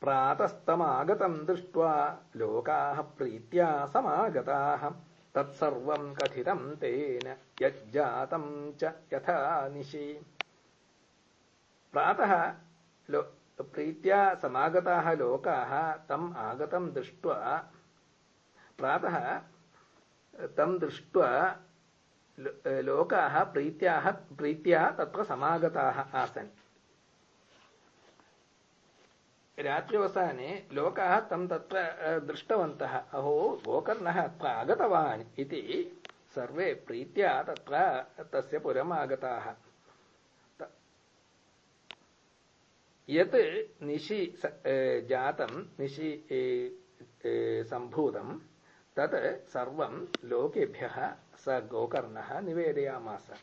प्रातस्तमागतम् दृष्ट्वा लोकाः प्रीत्या समागताः। तत्सर्वम् कथितम् तेन यज्जातम् च यथा निशि। प्रातः प्रीत्या समागताः लोकाः तम् आगतम् दृष्ट्वा प्रातः तम् दृष्ट्वा लोकाः प्रीत्याः प्रीत्या तत्र समागताः आसन् रात्रिवसाने लोकाः तं तत्र दृष्टवन्तः। अहो, गोकर्णः अत्र आगतवान् इति सर्वे प्रीत्या तत्र, तस्य पुरम् यत् निशि जातं, निशि सम्भूतं, तत् सर्वं लोकेभ्यः स गोकर्णः निवेदयामास।